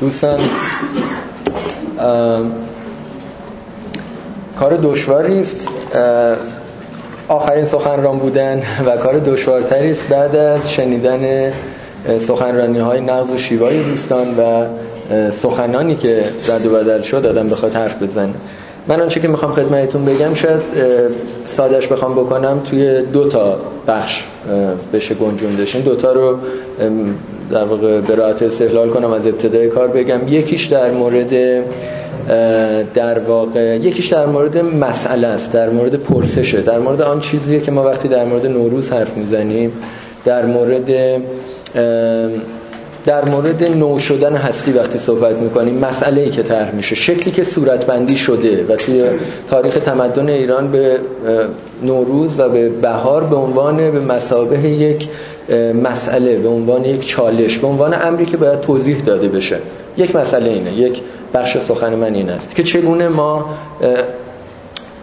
دوستان کار دشواری است. آخرین سخنران بودن و کار دشوارتری است. بعد از شنیدن سخنرانی های نغز و شیوای دوستان و سخنانی که رد و بدل شد آدم بخواد حرف بزنه. من آنچه که می‌خوام خدمتتون بگم شاید سادش بخوام بکنم توی دو تا بخش بشه گنجوندش این دوتا رو در واقع به راحت استحلال کنم از ابتدای کار بگم. یکیش در مورد در واقع یکیش در مورد مسئله است در مورد پرسشه. در مورد آن چیزیه که ما وقتی در مورد نوروز حرف می‌زنیم در مورد در مورد نو شدن هستی وقتی صحبت می‌کنیم مسئله ای که طرح میشه. شکلی که صورتبندی شده و توی تاریخ تمدن ایران به نوروز و به بهار به عنوان به مسابه یک مسئله به عنوان یک چالش به عنوان امری که باید توضیح داده بشه. یک مسئله اینه یک بخش سخن من این است که چگونه ما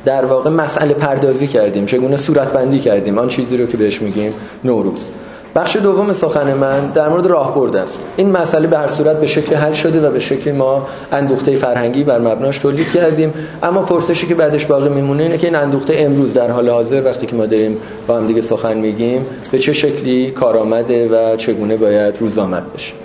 در واقع مسئله پردازی کردیم چگونه صورتبندی کردیم. آن چیزی رو که بهش میگیم نوروز. بخش دوم سخن من در مورد راهبرد است. این مسئله به هر صورت به شکل حل شده و به شکل ما اندوخته فرهنگی بر مبناش تولید کردیم. اما پرسشی که بعدش باقی میمونه اینه که این اندوخته امروز در حال حاضر وقتی که ما داریم با هم دیگه سخن میگیم به چه شکلی کارآمده و چگونه باید روزآمد بشه.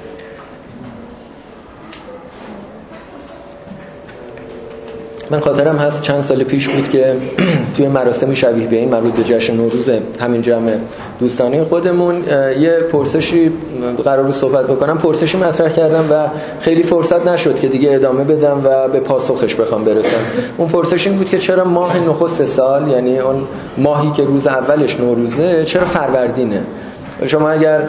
من خاطرم هست چند سال پیش بود که توی مراسم شبیه به این مربوط به جشن نوروز همین جمع دوستانه خودمون یه پرسشی قرار رو صحبت بکنم. پرسشی مطرح کردم و خیلی فرصت نشد که دیگه ادامه بدم و به پاسخش بخوام برسم. اون پرسش این بود که چرا ماه نخست سال یعنی اون ماهی که روز اولش نوروزه چرا فروردینه؟ شما اگر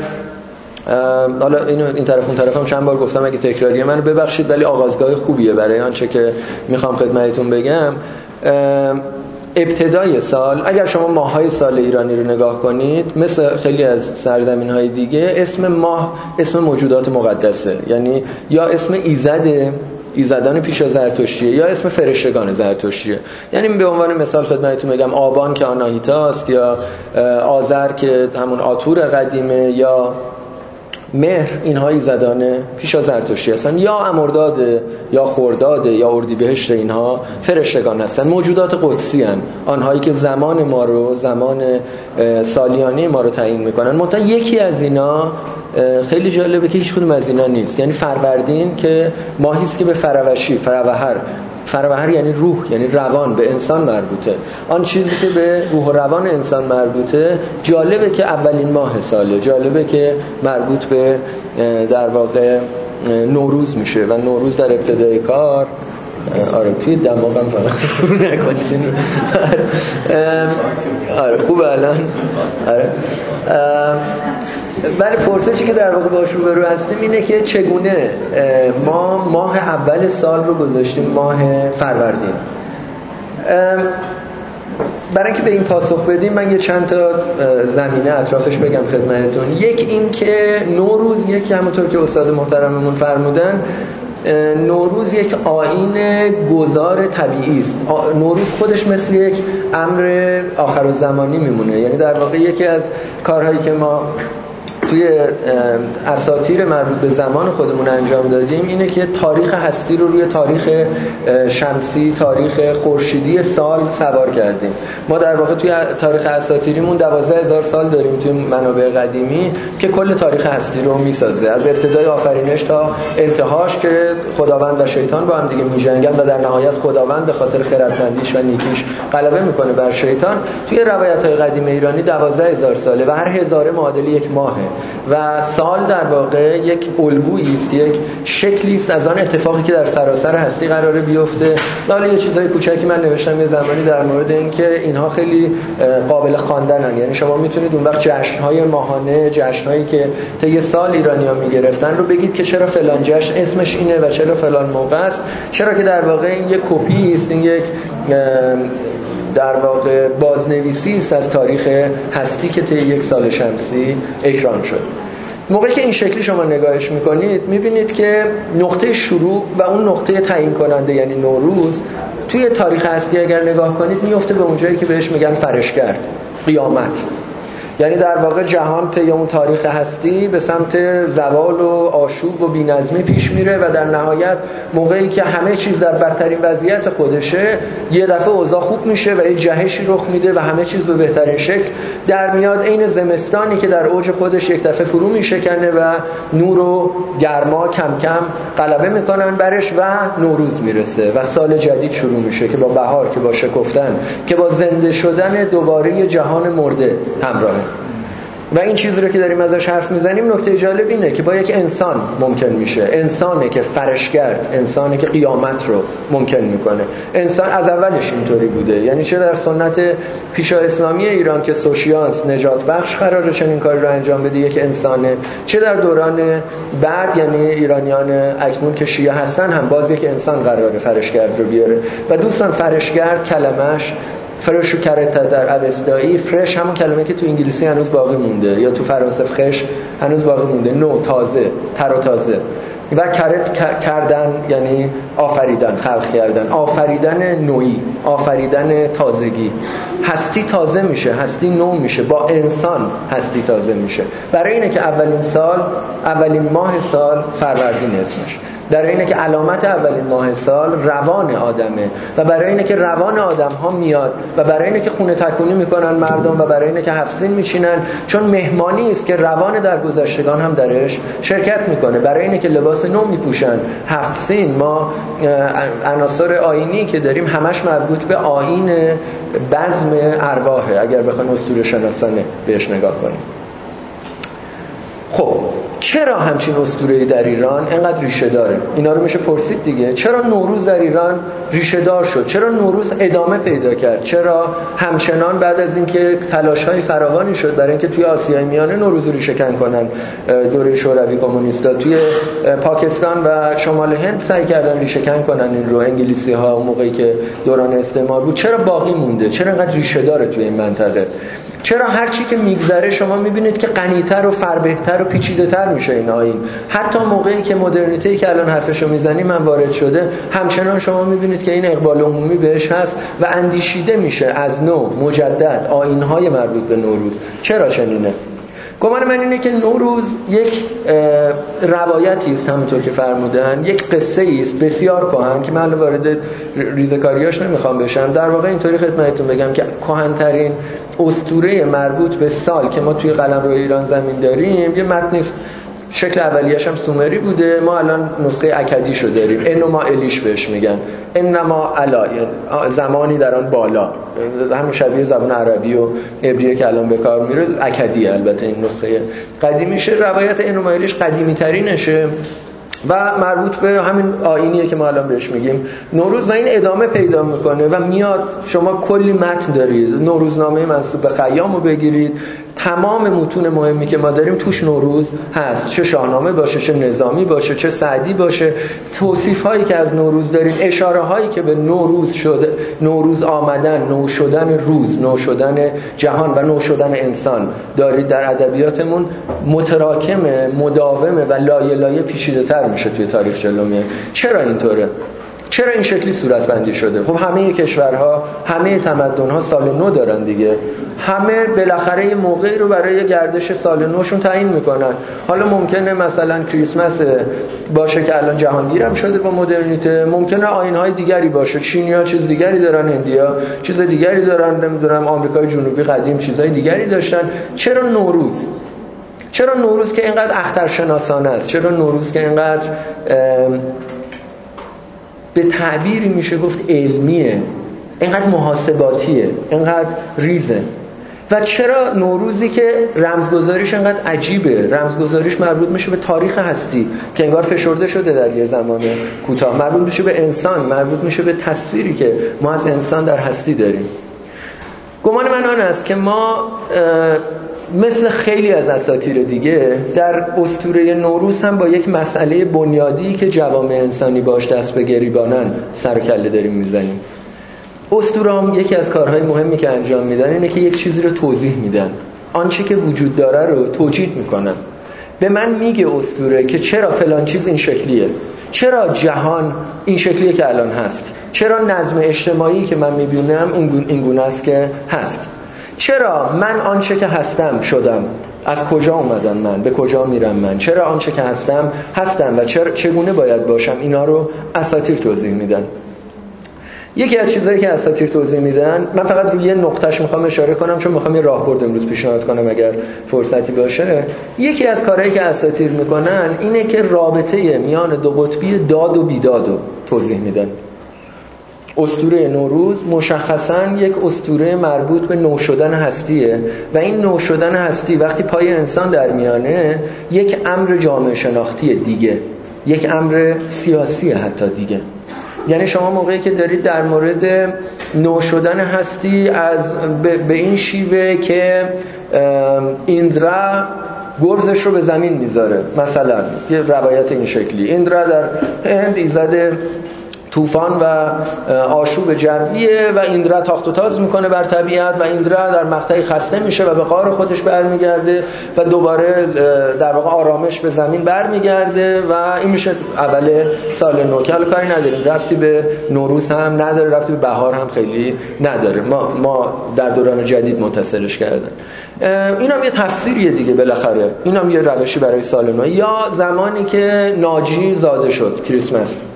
حالا اینو این طرف اون طرفم چند بار گفتم اگه تکراریه. منو ببخشید ولی آغازگاه خوبیه برای آنچه که می‌خوام خدمتتون بگم. ابتدای سال اگر شما ماهای سال ایرانی رو نگاه کنید مثل خیلی از سرزمین های دیگه اسم ماه اسم موجودات مقدسه. یعنی یا اسم ایزده ایزدان پیش از زرتشتیه یا اسم فرشتگان زرتشتیه. یعنی به عنوان مثال خدمتتون بگم آبان که آناهیتاست یا آذر که همون آتور قدیمه یا مهر اینهایی زدانه پیش از زرتشتی هستن. یا امرداد یا خورداد یا اردیبهشت اینها فرشتگان هستن. موجودات قدسی هن. آنهایی که زمان ما رو زمان سالیانه ما رو تعیین می‌کنن. منتها یکی از اینا خیلی جالبه که هیچ کدوم از اینا نیست. یعنی فروردین که ماهی است که به فروشی فروهر فروهر یعنی روح یعنی روان به انسان مربوطه. آن چیزی که به روح و روان انسان مربوطه جالبه که اولین ماه ساله. جالبه که مربوط به در واقع نوروز میشه و نوروز در ابتدای کار آره توی دماغم فقط فرو نکنید آره خوب الان. آره. ولی پرسشی که در واقع باش روبرو هستیم اینه که چگونه ما ماه اول سال رو گذاشتیم ماه فروردین. برای اینکه به این پاسخ بدیم من یه چند تا زمینه اطرافش بگم خدمتتون. یک این که نوروز یک همونطور که استاد محترممون فرمودن نوروز یک آین گذار طبیعی است. نوروز خودش مثل یک امر آخر و زمانی میمونه. یعنی در واقع یکی از کارهایی که ما توی اساتیر مربوط به زمان خودمون انجام دادیم اینه که تاریخ هستی رو روی تاریخ شمسی تاریخ خورشیدی سال سوار کردیم. ما در واقع توی تاریخ اساتیریمون دوازده هزار سال داریم توی منابع قدیمی که کل تاریخ هستی رو می‌سازه. از ابتدای آفرینش تا انتهاش که خداوند و شیطان با هم دیگه میجنگن و در نهایت خداوند به خاطر خردمندیش و نیکیش غلبه می‌کنه بر شیطان توی روایت های قدیم ایرانی دوازده هزار ساله و هر هزاره معادل یک ماهه. و سال در واقع یک الگویی است یک شکلی است از آن اتفاقی که در سراسر هستی قراره بیفته. حالا یه چیزای کوچکی من نوشتم یه زمانی در مورد اینکه اینها خیلی قابل خواندنن. یعنی شما می‌تونید اون وقت جشن‌های ماهانه جشن‌هایی که طی سال ایرانی‌ها می‌گرفتن رو بگید که چرا فلان جشن اسمش اینه و چرا فلان موقع است. چرا که در واقع این یک کپی است این یک در واقع بازنویسی است از تاریخ هستی که طی یک سال شمسی اکران شد. موقعی که این شکلی شما نگاهش می‌کنید می‌بینید که نقطه شروع و اون نقطه تعیین کننده یعنی نوروز توی تاریخ هستی اگر نگاه کنید میفته به اونجایی که بهش میگن فرشگرد قیامت. یعنی در واقع جهان طی اون تاریخ هستی به سمت زوال و آشوب و بینظمی پیش میره و در نهایت موقعی که همه چیز در بدترین وضعیت خودشه یه دفعه اوضاع خوب میشه و یه جهشی رخ میده و همه چیز به بهترین شکل. در میاد عین زمستانی که در اوج خودش یک دفعه فرو میشکنه و نور و گرما کم کم غلبه می‌کنن برش و نوروز می‌رسه و سال جدید شروع میشه که با بهار که با شکفتن که با زنده شدن دوباره جهان مرده همراهه. و این چیزی رو که داریم ازش حرف می‌زنیم نکته جالب اینه که با یک انسان ممکن میشه. انسانه که فرشگرد انسانه که قیامت رو ممکن می‌کنه. انسان از اولش اینطوری بوده. یعنی چه در سنت پیشا اسلامی ایران که سوشیانس نجات بخش قراره چنین کاری رو انجام بده یک انسانه. چه در دوران بعد یعنی ایرانیان اکنون که شیعه هستن هم باز یک انسان قراره فرشگرد رو بیاره. و دوستان فرشگرد کلمش فرش و کرت در اوستایی فرش همون کلمه که تو انگلیسی هنوز باقی مونده یا تو فرانسه فخش هنوز باقی مونده. نو تازه تر و تازه. و کرت کردن یعنی آفریدن خلق کردن. آفریدن نوعی آفریدن تازگی. هستی تازه میشه هستی نو میشه. با انسان هستی تازه میشه. برای اینه که اولین سال اولین ماه سال فروردین اسمش. در اینه که علامت اولین ماه سال روان آدمه و برای اینه که روان آدم ها میاد و برای اینه که خونه تکونی می‌کنن مردم و برای اینه که هفسین میشینن چون مهمانی است که روان در گذشتگان هم درش شرکت می‌کنه. برای اینه که لباس نو میپوشن. هفسین ما عناصر آینی که داریم همش مربوط به آین بزم ارواحه. اگر بخوایم اسطوره شناسانه بهش نگاه کنیم. خب چرا همچین اسطوره‌ای در ایران انقدر ریشه داره؟ اینا رو میشه پرسید دیگه. چرا نوروز در ایران ریشه دار شد؟ چرا نوروز ادامه پیدا کرد؟ چرا همچنان بعد از اینکه تلاش‌های فراوانی شد برای اینکه توی آسیای میانه نوروز رو ریشه کن کنن دوره شوروی کمونیستا توی پاکستان و شمال هند سعی کردن ریشه کن کنن این رو انگلیسی ها موقعی که دوران استعمار بود. چرا باقی مونده؟ چرا انقدر ریشه داره توی این منطقه؟ چرا هر چی که میگذره شما می‌بینید که غنیتر و فربهتر و پیچیده‌تر میشه این؟ آین حتی موقعی که مدرنیته که الان حرفشو می‌زنی من وارد شده همچنان شما می‌بینید که این اقبال عمومی بهش هست و اندیشیده میشه از نو مجدد آینهای مربوط به نوروز. چرا چنینه؟ گمان من اینه که نوروز یک روایتی است همونطور که فرمودن یک قصه است بسیار کهن که من وارد ریزکاریاش نمی‌خوام بشم. در واقع اینطوری خدمتتون بگم که کهنترین اسطوره مربوط به سال که ما توی قلم رو ایران زمین داریم یه متن نیست شکل اولیش هم سومری بوده. ما الان نسخه اکدی شو داریم. انما الیش بهش میگن. انما علا زمانی در آن بالا. همون شبیه زبان عربی و عبریه که الان به کار میره اکدی البته این نسخه قدیمیشه روایت انما الیش قدیمی ترینشه و مربوط به همین آینیه که ما الان بهش میگیم. نوروز و این ادامه پیدا می‌کنه و میاد شما کلی متن دارید. نوروزنامه منصوب به خیام رو بگیرید. تمام متون مهمی که ما داریم توش نوروز هست. چه شاهنامه باشه چه نظامی باشه چه سعدی باشه. توصیف هایی که از نوروز داریم اشاره هایی که به نوروز شده نوروز آمدن نو شدن روز نو شدن جهان و نو شدن انسان دارید در ادبیاتمون. متراکمه مداومه و لایه لایه پیچیده تر میشه توی تاریخ جلو چرا اینطوره؟ چرا این شکلی صورت بندی شده؟ خب همه کشورها همه تمدنها سال نو دارن دیگه. همه بالاخره یه موقعی رو برای گردش سال نوشون تعیین می‌کنن. حالا ممکنه مثلا کریسمس باشه که الان جهانگیرم شده با مدرنیته. ممکنه های دیگری باشه. چینیا چیز دیگری دارن هندیا چیز دیگری دارن. نمی‌دونم آمریکای جنوبی قدیم چیزهای دیگری داشتن. چرا نوروز؟ چرا نوروز که اینقدر اخترشناسانه است؟ چرا نوروز که اینقدر به تعبیری میشه گفت علمیه. اینقدر محاسباتیه اینقدر ریزه. و چرا نوروزی که رمزگذاریش انقدر عجیبه؟ رمزگذاریش مربوط میشه به تاریخ هستی که انگار فشرده شده در یه زمان کوتاه. مربوط میشه به انسان مربوط میشه به تصویری که ما از انسان در هستی داریم. گمان من آن است که ما مثل خیلی از اساطیر دیگه در اسطوره نوروز هم با یک مسئله بنیادی که جوامع انسانی باش دست به گریبانن سر کله داریم می‌زنیم. اسطوره یکی از کارهای مهمی که انجام میدن اینه که یک چیزی رو توضیح میدن. آنچه که وجود داره رو توجیه می‌کنن. به من میگه اسطوره که چرا فلان چیز این شکلیه؟ چرا جهان این شکلیه که الان هست؟ چرا نظم اجتماعی که من می‌بینم این گونه است که هست؟ چرا من آنچه که هستم شدم؟ از کجا اومدم من؟ به کجا میرم من؟ چرا آنچه که هستم هستم و چرا چگونه باید باشم؟ اینا رو اساتیر توضیح میدن. یکی از چیزهایی که اساتیر توضیح میدن من فقط روی یه نقطهش می‌خوام اشاره کنم چون می‌خوام یه راهبرد امروز پیشنهاد کنم اگر فرصتی باشه. یکی از کارهایی که اساتیر می‌کنن اینه که رابطه میان دو قطبی داد و بیداد رو توضیح میدن. استوره نوروز مشخصا یک استوره مربوط به نو شدن هستیه و این نو شدن هستی وقتی پای انسان در میانه یک امر جامعه شناختی دیگه یک امر سیاسی حتی دیگه. یعنی شما موقعی که دارید در مورد نو شدن هستی از به این شیوه که ایندرا گرزش رو به زمین می‌ذاره مثلا یه روایت این شکلی. ایندرا در هند ایزده طوفان و آشوب جویه و ایندرا تاخت و تاز می‌کنه بر طبیعت و ایندرا در مقطعی خسته میشه و به قار خودش برمیگرده و دوباره در واقع آرامش به زمین برمیگرده و این میشه اول سال نو کاری نداریم. رفتی به نوروز هم نداره رفتی به بهار هم خیلی نداره. ما ما در دوران جدید متصلش کردن. این هم یه تفسیریه دیگه بالاخره. این هم یه روشی برای سال نو. یا زمانی که ناجی زاده شد کریسمس.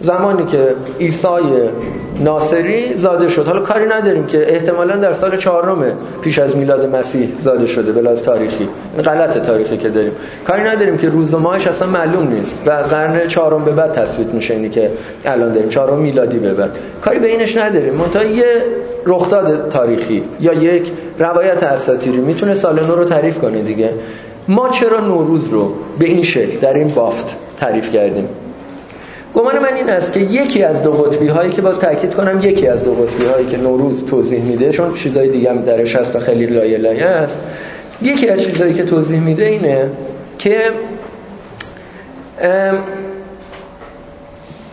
زمانی که عیسی ناصری زاده شد. حالا کاری نداریم که احتمالا در سال چهارم پیش از میلاد مسیح زاده شده به تاریخی. این غلط تاریخی که داریم. کاری نداریم که روز و ماهش اصلا معلوم نیست و از قرن چهارم به بعد تثبیت میشه اینی که الان داریم. چهارم میلادی به بعد. کاری به اینش نداریم. منتها یه رخداد تاریخی یا یک روایت اساطیری. می‌تونه سال نو رو تعریف کنه دیگه. ما چرا نوروز رو به این شکل در این بافت تعریف کردیم؟ گمان من این است که یکی از دو قطبی هایی که باز تاکید کنم یکی از دو قطبی هایی که نوروز توضیح میده چون چیزای دیگه هم درش هست و خیلی لایه لایه است یکی از چیزهایی که توضیح میده اینه که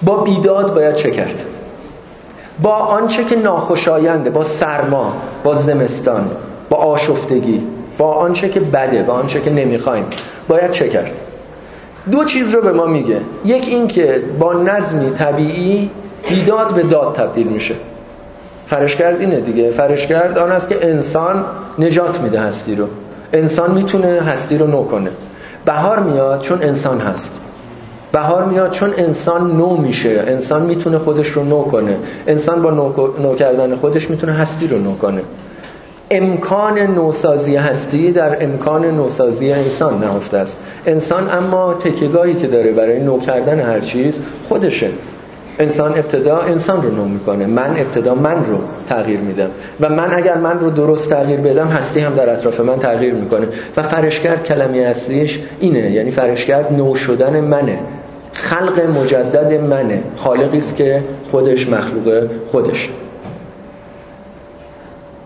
با بیداد باید چه کرد؟ با آنچه که ناخوشاینده با سرما با زمستان با آشفتگی با آنچه که بده با آنچه که نمی‌خوایم باید چه کرد؟ دو چیز رو به ما میگه. یک این که با نظمی طبیعی بیداد به داد تبدیل میشه. فرشگرد اینه دیگه. فرشگرد آن است که انسان نجات میده هستی رو. انسان می‌تونه هستی رو نو کنه. بهار میاد چون انسان هست. بهار میاد چون انسان نو میشه. انسان می‌تونه خودش رو نو کنه. انسان با نو, نو کردن خودش می‌تونه هستی رو نو کنه. امکان نوسازی هستی در امکان نوسازی انسان نهفته است. انسان اما تکیگاهی که داره برای نو کردن هر چیز خودشه. انسان ابتدا انسان رو نو می‌کنه. من ابتدا من رو تغییر میدم. و من اگر من رو درست تغییر بدم هستی هم در اطراف من تغییر می‌کنه. و فرشگرد کلمه اصلیش اینه. یعنی فرشگرد نو شدن منه. خلق مجدد منه. خالقی است که خودش مخلوق خودش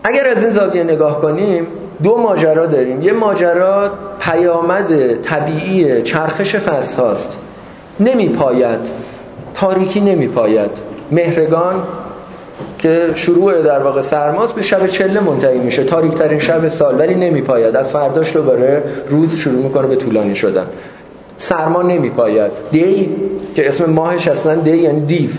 اگر از این زاویه نگاه کنیم دو ماجرا داریم. یه ماجرا پیامد طبیعی چرخش فصل هاست. نمی پاید تاریکی نمی پاید مهرگان که شروع در واقع سرماست به شب چله منتهی میشه. تاریک ترین شب سال ولی نمی پاید از فرداش دوباره روز شروع می‌کنه به طولانی شدن. سرما نمی پاید دی که اسم ماهش اصلا دی یعنی دیو.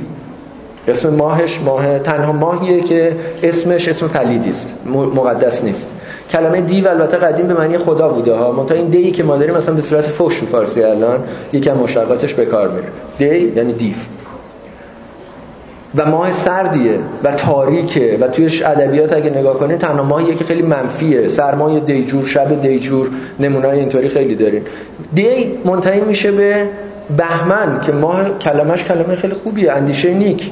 اسم ماهش ماه تنها ماهیه که اسمش اسم پلیدی است. مقدس نیست. کلمه دیو البته قدیم به معنی خدا بوده ها. منتها این دی که ما داریم مثلا به صورت فوش فارسی الان یکم مشتقاتش به کار میره. دی یعنی دیو و ماه سردیه و تاریکه و تویش ادبیات اگه نگاه کنید تنها ماهیه که خیلی منفیه. سرمای دیجور شب دیجور نمونای اینطوری خیلی دارین. دی منتهی میشه به بهمن که ماه کلمش کلمه خیلی خوبیه. اندیشه نیک.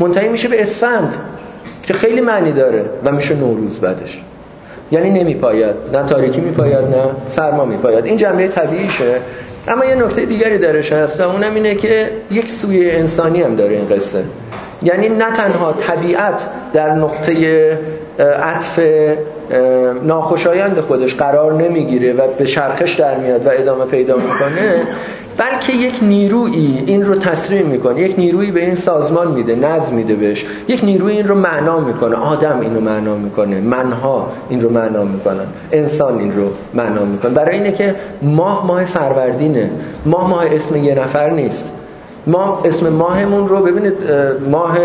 منتهی میشه به اسفند که خیلی معنی داره و میشه نوروز بعدش. یعنی نمیپاید. نه تاریکی میپاید نه سرما میپاید. این جنبه طبیعیشه. اما یه نکته دیگری درش هست و اونم اینه که یک سوی انسانی هم داره این قصه. یعنی نه تنها طبیعت در نقطه عطف ناخوشایند خودش قرار نمی‌گیره و به شرخش در میاد و ادامه پیدا می‌کنه بلکه یک نیرویی این رو تصریح می‌کنه یک نیرویی به این سازمان میده نظم میده بهش. یک نیروی این رو معنا می‌کنه. آدم این رو معنا می‌کنه. منها این رو معنا می‌کنن. انسان این رو معنا می‌کنه. برای اینه که ماه ماه فروردینه. ماه ماه اسم یه نفر نیست. ما اسم ماهمون رو ببینید ماه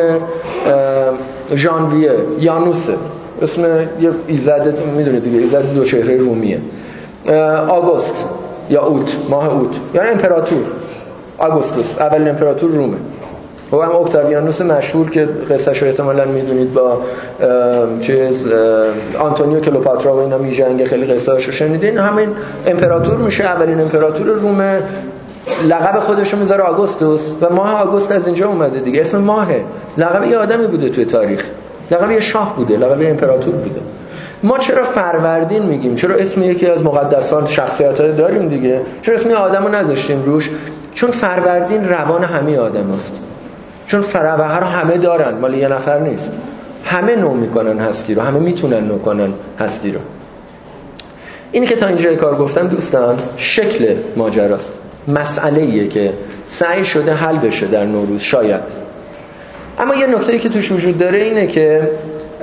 ژانویه یانوسه. اسم یه ایزد می‌دونید دیگه ایزد دو چهره رومیه. آگوست. یا اوت ماه اوت. یعنی امپراتور. آگوستوس اولین امپراتور رومه. و هم اکتاویانوس مشهور که قصه شو احتمالا می‌دونید با چیز آنتونیو کلوپاترا و اینا میجنگه خیلی قصه هاشو شنیدین همین امپراتور میشه اولین امپراتور رومه. لقب خودشو می‌ذاره آگوستوس و ماه آگوست از اینجا اومده دیگه. اسم ماهه. لقب یه آدمی بوده توی تاریخ. لقب یه شاه بوده لقب یه امپراتور بوده. ما چرا فروردین میگیم؟ چرا اسم یکی از مقدسان شخصیت های داریم دیگه؟ چرا اسم آدم رو نذاشتیم روش؟ چون فروردین روان همه آدم است. چون فروهر رو همه دارن مال یه نفر نیست. همه نو می‌کنن هستی رو همه می‌تونن نو کنن هستی رو. اینی که تا اینجا کار گفتم دوستان شکل ماجراست. مسئله ایه که سعی شده حل بشه در نوروز شاید. اما یه نکته که توش وجود داره اینه که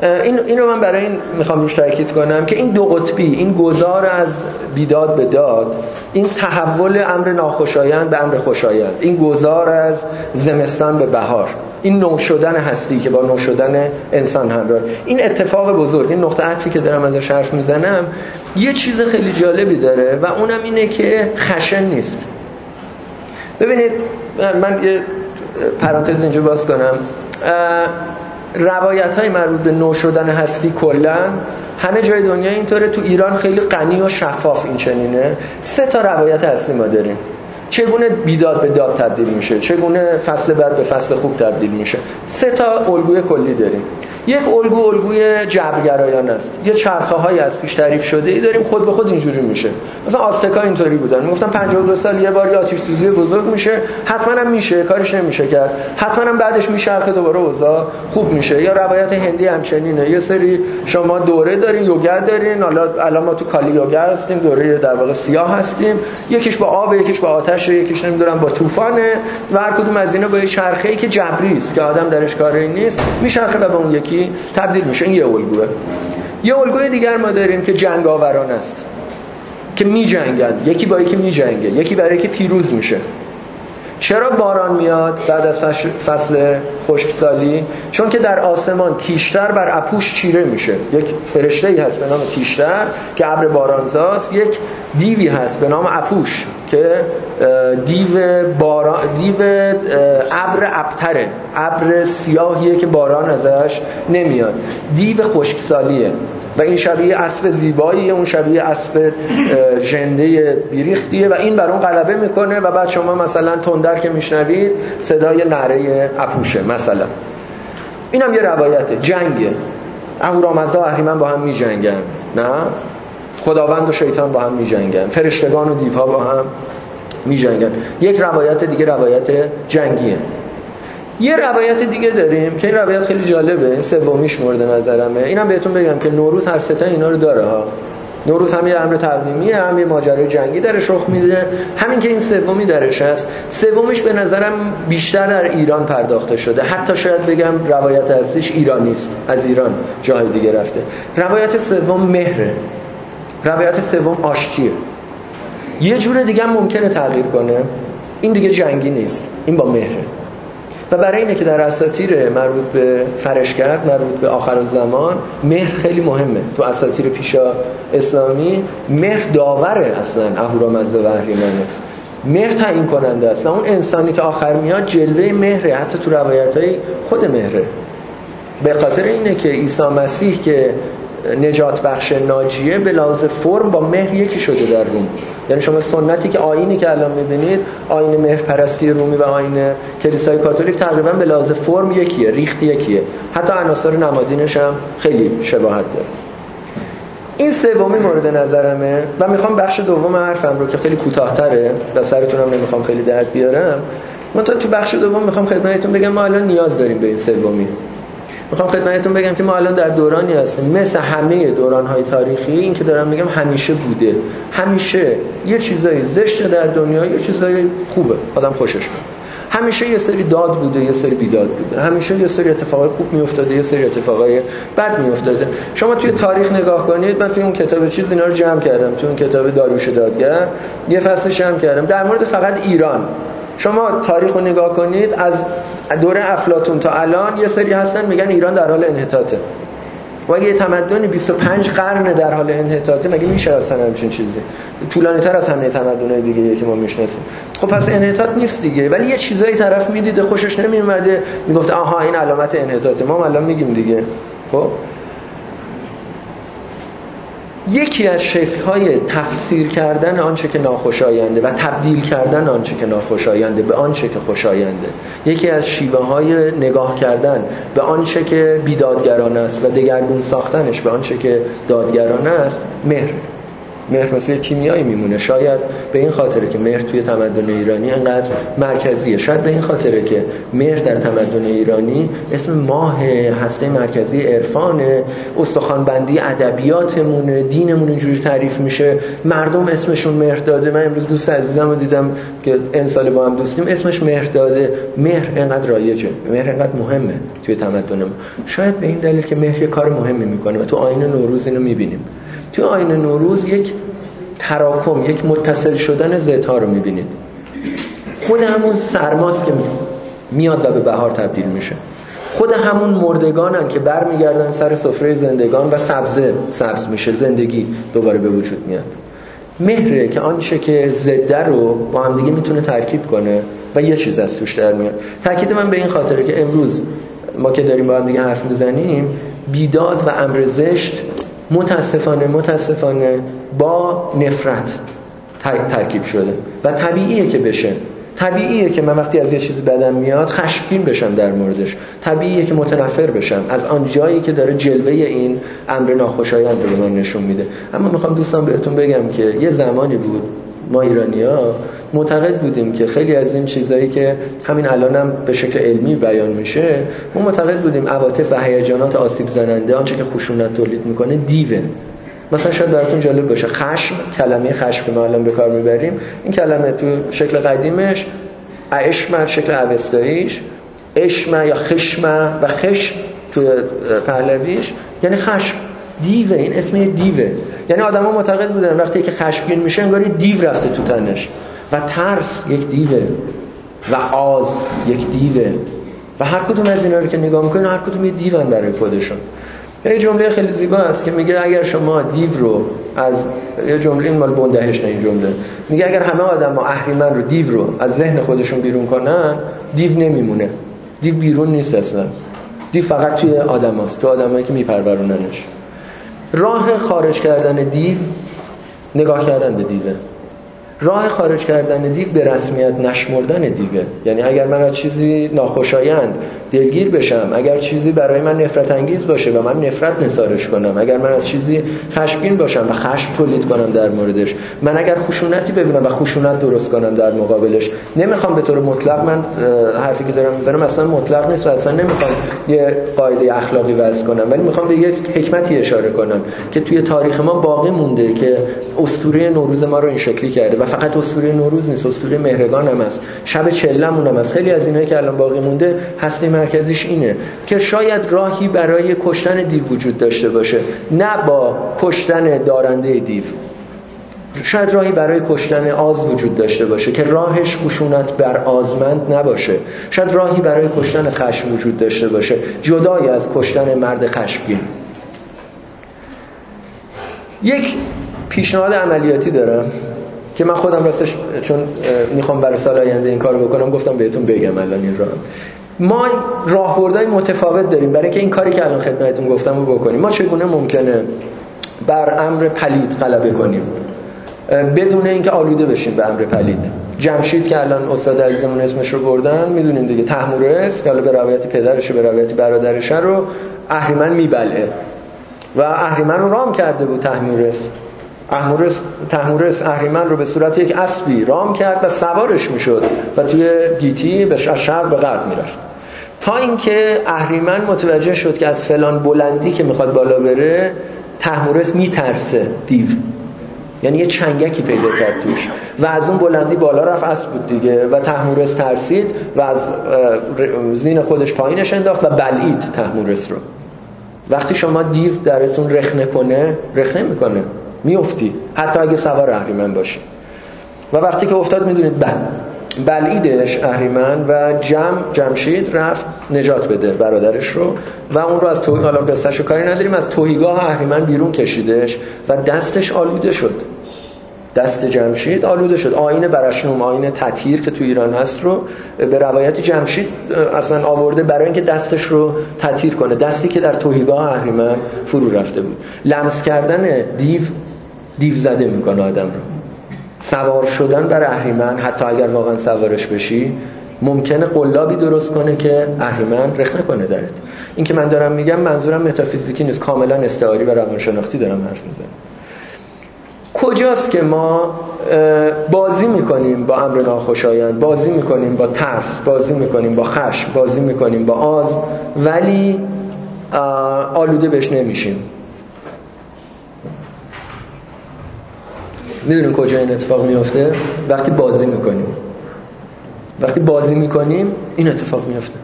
این اینو من برای این می‌خوام روش تاکید کنم که این دو قطبی این گذار از بیداد به داد این تحول امر ناخوشایند به امر خوشایند این گذار از زمستان به بهار این نو شدن هستی که با نو شدن انسان همراه این اتفاق بزرگ این نقطه عطفی که دارم ازش حرف می‌زنم یه چیز خیلی جالبی داره و اونم اینه که خشن نیست. ببینید من یه پرانتز اینجا باز کنم. روایت های مربوط به نو شدن هستی کلا همه جای دنیا اینطوره. تو ایران خیلی غنی و شفاف این چنینه. سه تا روایت هستی ما داریم. چگونه بیداد به داد تبدیل میشه؟ چگونه فصل بعد به فصل خوب تبدیل میشه؟ سه تا الگوی کلی داریم. یک الگو الگوی جبرگرایان است. یه چرخه های از پیش تعریف شده ای داریم خود به خود اینجوری میشه. مثلا آستکا اینطوری بودن. می‌گفتن 52 سال یه بار آتش سوزی بزرگ میشه. حتما هم میشه کارش نمیشه کرد. حتما هم بعدش میشه دوباره اوضاع خوب میشه. یا روایت هندی همچنینه. یه سری شما دوره دارین یوگا دارین. حالا الان ما تو کالی یوگا هستیم دوره در واقع سیاه هستیم. یکیش با آب یکیش با آتش یکیش نمی‌دونم با طوفانه. و هر کدوم از اینا با یه چرخه ای که جبری است که آدم درش کاری نیست. میچرخه و به اون یکی تبدیل میشه. این یه الگوه. یه الگوی دیگر ما داریم که جنگاوران است که می جنگن یکی با یکی می جنگه یکی برای که پیروز میشه. چرا باران میاد بعد از فصل خشکسالی؟ چون که در آسمان تیشتر بر اپوش چیره میشه. یک فرشته ای هست به نام تیشتر که ابر بارانزاست. یک دیوی هست به نام اپوش که دیو باران دیو ابر ابتره. ابر سیاهیه که باران ازش نمیاد. دیو خشکسالیه. و این شبیه اسب زیباییه اون شبیه اسب ژنده بیریختیه و این بر اون غلبه می‌کنه و بعد شما مثلا تندر که میشنوید صدای نره اپوشه مثلا. این هم یه روایته جنگه. اهورامزدا و اهریمن با هم میجنگن نه؟ خداوند و شیطان با هم میجنگن فرشتگان و دیوها با هم میجنگن. یک روایت دیگه روایت جنگیه. یه روایت دیگه داریم که این روایت خیلی جالبه این سومیش مورد نظرمه. اینم بهتون بگم که نوروز هر سه اینا رو داره ها. نوروز هم یه امر تقویمیه هم یه ماجرای جنگی درش رخ میده. همین که این سومی درش هست. سومیش به نظرم بیشتر در ایران پرداخته شده. حتی شاید بگم روایت هستش ایرانی است. از ایران جای دیگه رفته. روایت سوم مهره. روایت سوم آشتیه. یه جور دیگه ممکنه تغییر کنه. این دیگه جنگی نیست. این با مهره. و برای اینه که در اساطیر مربوط به فرشگرد مربوط به آخر زمان مهر خیلی مهمه. تو اساطیر پیشا اسلامی مهر داوره اصلا اهورامزدا و اهریمنه. مهر تعیین کننده است. اون انسانی که آخر میاد جلوه مهره. حتی تو روایت های خود مهره. به خاطر اینه که عیسی مسیح که نجات بخش ناجیه به لحاظ فرم با مهر یکی شده در روم. یعنی شما سنتی که آینی که الان می‌بینید آین مهر پرستی رومی و آین کلیسای کاتولیک تقریبا به لحاظ فرم یکیه ریخت یکیه. حتی عناصر نمادینش هم خیلی شباهت داره. این سومی مورد نظرمه و می‌خوام بخش دوم حرفم رو که خیلی کوتاه‌تره و سرتونم نمی‌خوام خیلی درد بیارم من تو بخش دوم می‌خوام خدمتتون بگم ما الان نیاز داریم به این سومی می‌خوام خدمتتون بگم که ما الان در دورانی هستیم. مثل همه دورانهای تاریخی این که دارم میگم همیشه بوده. همیشه یه چیزایی زشته در دنیا یه چیزایی خوبه. آدم خوشش میاد. همیشه یه سری داد بوده یه سری بیداد بوده. همیشه یه سری اتفاقای خوب میافتاده یه سری اتفاقای بد میافتاده. شما توی تاریخ نگاه کنید من توی اون کتاب چیز اینا رو جمع کردم. توی اون کتاب داروش دادگر یه فصل جمع کردم. در مورد فقط ایران. شما تاریخ رو نگاه کنید از دوره افلاتون تا الان یه سری هستن میگن ایران در حال انحطاطه. و اگه تمدن 25 قرن در حال انحطاطه مگه میشه اصلا همچین چیزی؟ طولانی تر از همه تمدن‌های دیگه که ما می‌شناسیم. خب پس انحطاط نیست دیگه ولی یه چیزایی طرف می‌دیده خوشش نمیومده می‌گفت آها این علامت انحطاطه. ما الان میگیم دیگه. خب؟ یکی از شکل‌های تفسیر کردن آنچه که ناخوشاینده و تبدیل کردن آنچه که ناخوشاینده به آنچه که خوشاینده. یکی از شیوه های نگاه کردن به آنچه که بیدادگرانه است و دگرگون ساختنش به آنچه که دادگرانه است مهر. مهر مثل کیمیایی میمونه. شاید به این خاطره که مهر توی تمدن ایرانی انقدر مرکزیه. شاید به این خاطره که مهر در تمدن ایرانی اسم ماه هسته مرکزی عرفان استخوانبندی ادبیاتمون دینمون اینجوری تعریف میشه. مردم اسمشون مهر داده. من امروز دوست عزیزم رو دیدم که این سال با هم دوستیم اسمش مهر داده. مهر انقدر رایجه. مهر انقدر مهمه توی تمدنمون. شاید به این دلیل که مهر یه کار مهمی می‌کنه و تو آینه نوروز اینو می‌بینیم. تو آین نوروز یک تراکم یک متصل شدن زدها رو می‌بینید. خود همون سرماست که میاد و به بهار تبدیل میشه. خود همون مردگانن که برمیگردن سر سفره زندگان و سبزه سبز میشه زندگی دوباره به وجود میاد. مهره که آنچه که زده رو با هم دیگه می‌تونه ترکیب کنه و یه چیز از توش در میاد. تاکید من به این خاطره که امروز ما که داریم با هم دیگه حرف می‌زنیم بیداد و امر زشت متاسفانه متاسفانه با نفرت ترکیب شده. و طبیعیه که بشه. طبیعیه که من وقتی از یه چیزی بدم میاد خشمگین بشم در موردش. طبیعیه که متنفر بشم. از آن جایی که داره جلوه این امر ناخوشایند رو به من نشون میده. اما می‌خوام دوستان بهتون بگم که یه زمانی بود ما ایرانیا معتقد بودیم که خیلی از این چیزایی که همین الانم به شکل علمی بیان میشه ما معتقد بودیم عواطف و هیجانات آسیب زننده آنچه که خشونت تولید می‌کنه دیوه. مثلا شاید براتون جالب باشه خشم کلمه خشم که ما الان به کار می‌بریم این کلمه تو شکل قدیمش اشم شکل اوستاییش. اشم یا خشم و خشم تو پهلویش یعنی خشم. دیوه این اسم دیوه. یعنی آدما معتقد بودن وقتی که خشمگین میشه انگار دیو رفته تو تنش. و ترس یک دیوه و آز یک دیوه. و هر کدوم از اینا رو که نگاه می‌کنین هر کدوم یه دیون برای خودشون. یه جمله خیلی زیبا است که میگه اگر شما دیو رو از یه جمله این مال بندهش نه این جمله. میگه اگر همه آدم ها اهریمن رو دیو رو از ذهن خودشون بیرون کنن دیو نمیمونه. دیو بیرون نیست اصلا. دیو فقط توی آدم هست تو آدم که میپروروننش. راه خارج کردن دیو نگاه کردن به دیوه. راه خارج کردن دیو به رسمیت نشمردن دیوه یعنی اگر من از چیزی ناخوشایند دلگیر بشم اگر چیزی برای من نفرت انگیز باشه و من نفرت نثارش کنم اگر من از چیزی خشمگین باشم و خشم تولید کنم در موردش من اگر خشونتی ببینم و خشونت درست کنم در مقابلش نمی‌خوام به طور مطلق من حرفی که دارم می‌زنم اصلا مطلق نیست و اصلا نمی‌خوام یه قاعده اخلاقی وضع کنم ولی می‌خوام به یک حکمتی اشاره کنم که توی تاریخ ما باقی مونده که اسطوره نوروز ما رو این شکلی کرده و فقط اسطوره نوروز نیست اسطوره مهرگان هم است. شب چلمون هم است. خیلی از اینایی که الان باقی مونده هسته مرکزیش اینه که شاید راهی برای کشتن دیو وجود داشته باشه. نه با کشتن دارنده دیو. شاید راهی برای کشتن آز وجود داشته باشه که راهش خشونت بر آزمند نباشه. شاید راهی برای کشتن خشم وجود داشته باشه. جدای از کشتن مرد خشمگین. یک پیشنهاد عملیاتی دارم. که من خودم راستش چون می‌خوام برای سال آینده این کارو بکنم گفتم بهتون بگم الان این راه. ما راهبردهای متفاوت داریم. برای اینکه این کاری که الان خدمتتون گفتم رو بکنیم. ما چگونه ممکنه بر امر پلید غلبه کنیم؟ بدون اینکه آلوده بشیم به امر پلید. جمشید که الان استاد عزیزمون اسمش رو بردن می‌دونین دیگه تحمورس که به روایت پدرش به روایت برادرش رو اهریمن میبلعه. و اهریمن رو رام کرده بود تحمورس احمورس تحمورس اهریمن رو به صورت یک اسبی رام کرد و سوارش می‌شد و توی گیتی به شرق به غرب می‌رفت. تا اینکه اهریمن متوجه شد که از فلان بلندی که می‌خواد بالا بره تحمورس میترسه دیو. یعنی یه چنگکی پیدا کرد توش. و از اون بلندی بالا رفت اسب بود دیگه. و تحمورس ترسید و از زین خودش پایینش انداخت و بلعید تحمورس رو. وقتی شما دیو درتون رخنه کنه رخنه می‌کنه. میفتی. حتی اگه سوار اهریمن باشی. و وقتی که افتاد می‌دونید بله. بلعیدش اهریمن و جم جمشید رفت نجات بده برادرش رو. و اون رو از توهی حالا قصهشو کاری نداریم از توهیگاه اهریمن بیرون کشیدش و دستش آلوده شد. دست جمشید آلوده شد. آین برشنوم آین تطهیر که تو ایران هست رو به روایت جمشید اصلا آورده برای اینکه دستش رو تطهیر کنه. دستی که در توهیگاه اهریمن فرو رفته بود. لمس کردن دیو دیو زده می‌کنه آدم رو. سوار شدن بر اهریمن حتی اگر واقعا سوارش بشی ممکنه قلابی درست کنه که اهریمن رخ کنه درت. این که من دارم میگم منظورم متافیزیکی نیست. کاملا استعاری و روانشناختی دارم حرف می‌زنم. کجاست که ما بازی می‌کنیم با امر ناخوشایند بازی می‌کنیم با ترس بازی می‌کنیم با خشم بازی می‌کنیم با آز ولی آلوده بهش نمیشیم. می‌دونیم کجا این اتفاق میفته وقتی بازی می‌کنیم. وقتی بازی می‌کنیم این اتفاق میفته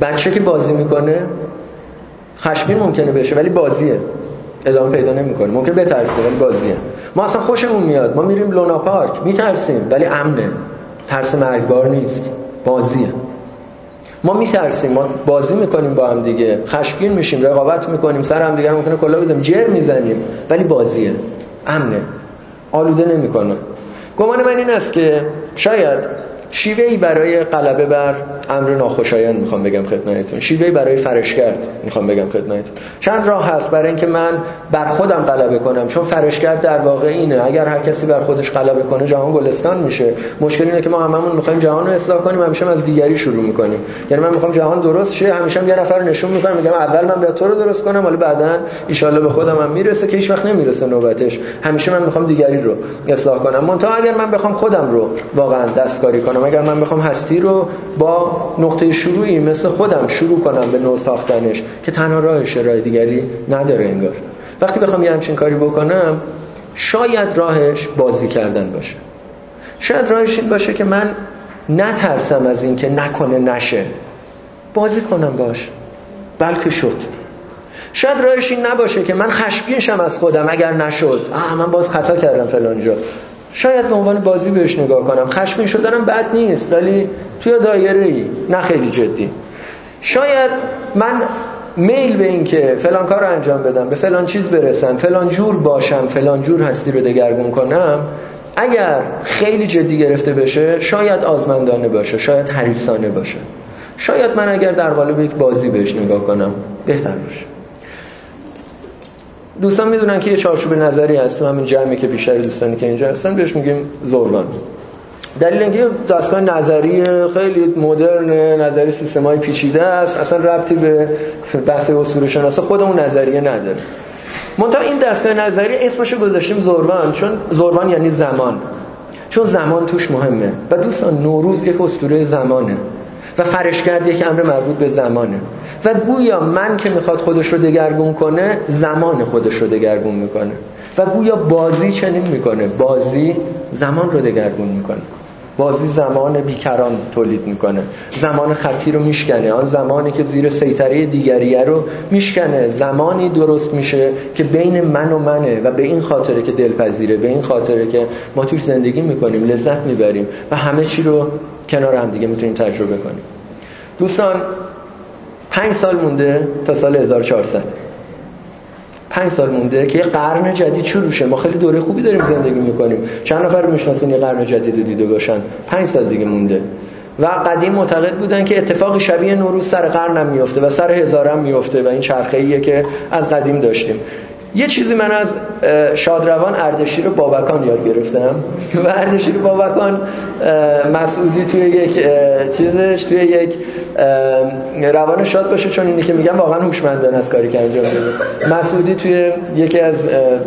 بچه که بازی می‌کنه خشمین ممکنه بشه ولی بازیه. ادامه پیدا نمی‌کنه. ممکن بترسه ولی بازیه. ما اصلا خوشمون میاد. ما میریم لونا پارک. میترسیم ولی امنه. ترس مرگبار نیست. بازیه. ما میترسیم. ما بازی می‌کنیم با هم دیگه. خشمگین میشیم رقابت می‌کنیم سر هم دیگه ممکنه کلا بزنیم. جر می‌زنیم ولی بازیه. امنه. آلوده نمی‌کنه. گمان من این است که شاید شیوهی برای غلبه بر امر ناخوشایند می‌خوام بگم خدمتتون. شیوهی برای فرشگرد می‌خوام بگم خدمتتون. چند راه هست برای اینکه من بر خودم غلبه کنم چون فرشگرد در واقع اینه. اگر هر کسی بر خودش غلبه کنه جهان گلستان میشه. مشکل اینه که ما هممون می‌خوایم جهان رو اصلاح کنیم همیشه از دیگری شروع می‌کنیم. یعنی من می‌خوام جهان درست شه همیشه یه نفر نشون می‌کنم میگم اول من به تو رو درست کنم ولی بعدا ان به خودم هم می‌رسه که هیچ وقت نمی‌رسه نوبتش. همیشه من می‌خوام دیگری رو اصلاح کنم. منتها اگر من بخوام خودم رو واقعا دستکاری کنم اگر من بخوام هستی رو با نقطه شروعی مثل خودم شروع کنم به نو ساختنش که تنها راهش راه دیگری نداره انگار. وقتی بخوام یه همچین کاری بکنم شاید راهش بازی کردن باشه. شاید راهش این باشه که من نترسم از این که نکنه نشه. بازی کنم باش. بلکه شد. شاید راهش این نباشه که من خشبینشم از خودم اگر نشد آه من باز خطا کردم فلانجا شاید به عنوان بازی بهش نگاه کنم. خشمین شدنم بد نیست ولی توی دایره ای نه خیلی جدی. شاید من میل به این که فلان کار رو انجام بدم به فلان چیز برسم فلان جور باشم فلان جور هستی رو دگرگون کنم. اگر خیلی جدی گرفته بشه شاید آزمندانه باشه شاید حریصانه باشه. شاید من اگر در قالب یک بازی بهش نگاه کنم بهتر باشه. دوستان می‌دونن که یه چارچوب نظری هست تو همین جمعی که بیشتر دوستانی که اینجا هستن بهش میگیم زوروان. دلیل اینکه دستگاه نظری خیلی مدرن نظری سیستم های پیچیده است اصلا ربطی به بحث اصول شناسا خودمون نظریه نداره. منتها این دستگاه نظری اسمشو گذاشتیم زوروان چون زوروان یعنی زمان. چون زمان توش مهمه. و دوستان نوروز یک اسطوره زمانه. و فرشگرد یک امر مربوط به زمانه. و گویا من که می‌خواد خودش رو دگرگون کنه زمان خودش رو دگرگون می‌کنه. و گویا بازی چنین می‌کنه. بازی زمان رو دگرگون می‌کنه. بازی زمان بیکران تولید می‌کنه. زمان خطی رو میشکنه. آن زمانی که زیر سیطره دیگریه رو میشکنه. زمانی درست میشه که بین من و منه و به این خاطره که دلپذیره به این خاطره که ما توی زندگی می‌کنیم لذت می‌بریم و همه چی رو کنار هم دیگه می‌تونیم تجربه کنیم. دوستان پنج سال مونده تا سال 1400 پنج سال مونده که یه قرن جدید شروع شه. ما خیلی دوره خوبی داریم زندگی می‌کنیم. چند نفر می‌شناسین یه قرن جدید رو دیده باشن؟ پنج سال دیگه مونده. و قدیم معتقد بودن که اتفاق شبیه نوروز سر قرن هم میفته و سر هزارم میفته و این چرخه که از قدیم داشتیم. یه چیزی من از شادروان اردشیر بابکان یاد گرفتم. و اردشیر بابکان مسعودی توی یک چیزش توی یک روان شاد باشه چون اینی که میگم واقعا هوشمندانه از کاری که انجام داده مسعودی توی یکی از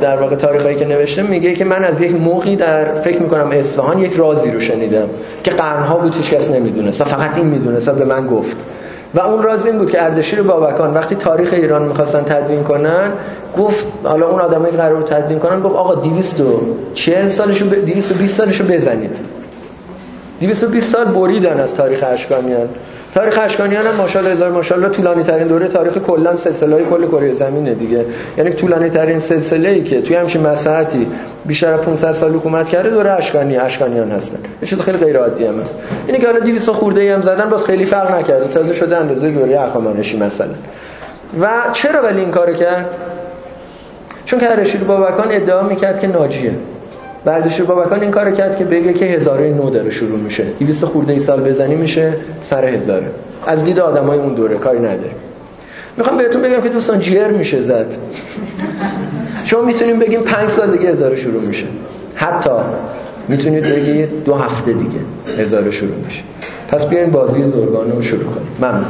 در واقع تاریخایی که نوشته میگه که من از یک موقعی در فکر می‌کنم اصفهان یک رازی رو شنیدم که قرنها بود هیچ کس نمی‌دونست و فقط این می‌دونست و به من گفت. و اون راز این بود که اردشیر بابکان وقتی تاریخ ایران می‌خواستن تدوین کنن گفت حالا اون آدمایی قرار رو تدوین کنن گفت آقا 240 سالشو ب... 220 سالشو بزنید. 220 سال بریدن از تاریخ اشکانیان تاریخ اشکانیان هم ماشاءالله هزار ماشاءالله طولانی ترین دوره تاریخ کلا سلسله های کل کره زمینه دیگه. یعنی طولانی ترین سلسله ای که توی همچین مساحتی بیشتر از 500 سال حکومت کرده دوره اشکانی اشکانیان هستن. یه چیز خیلی غیر عادی هم هست. اینه که حالا 200 خورده ای هم زدن باز خیلی فرق نکرده. تازه شده اندازه دوره اخامنشی مثلا. و چرا ولی این کارو کرد؟ چون که رشید بابکان ادعا می‌کرد که ناجیه. بردش بابکان این کار کرد که بگه که هزاره نو داره شروع میشه. 200 خورده ای سال بزنی میشه سر هزاره. از دید آدمای اون دوره کاری نداره می‌خوام بهتون بگم که دوستان جیر میشه زد. شما می‌تونیم بگیم پنج سال دیگه هزاره شروع میشه. حتی می‌تونید بگید دو هفته دیگه هزاره شروع میشه. پس بیاین بازی زرگانه رو شروع کنیم. ممنون.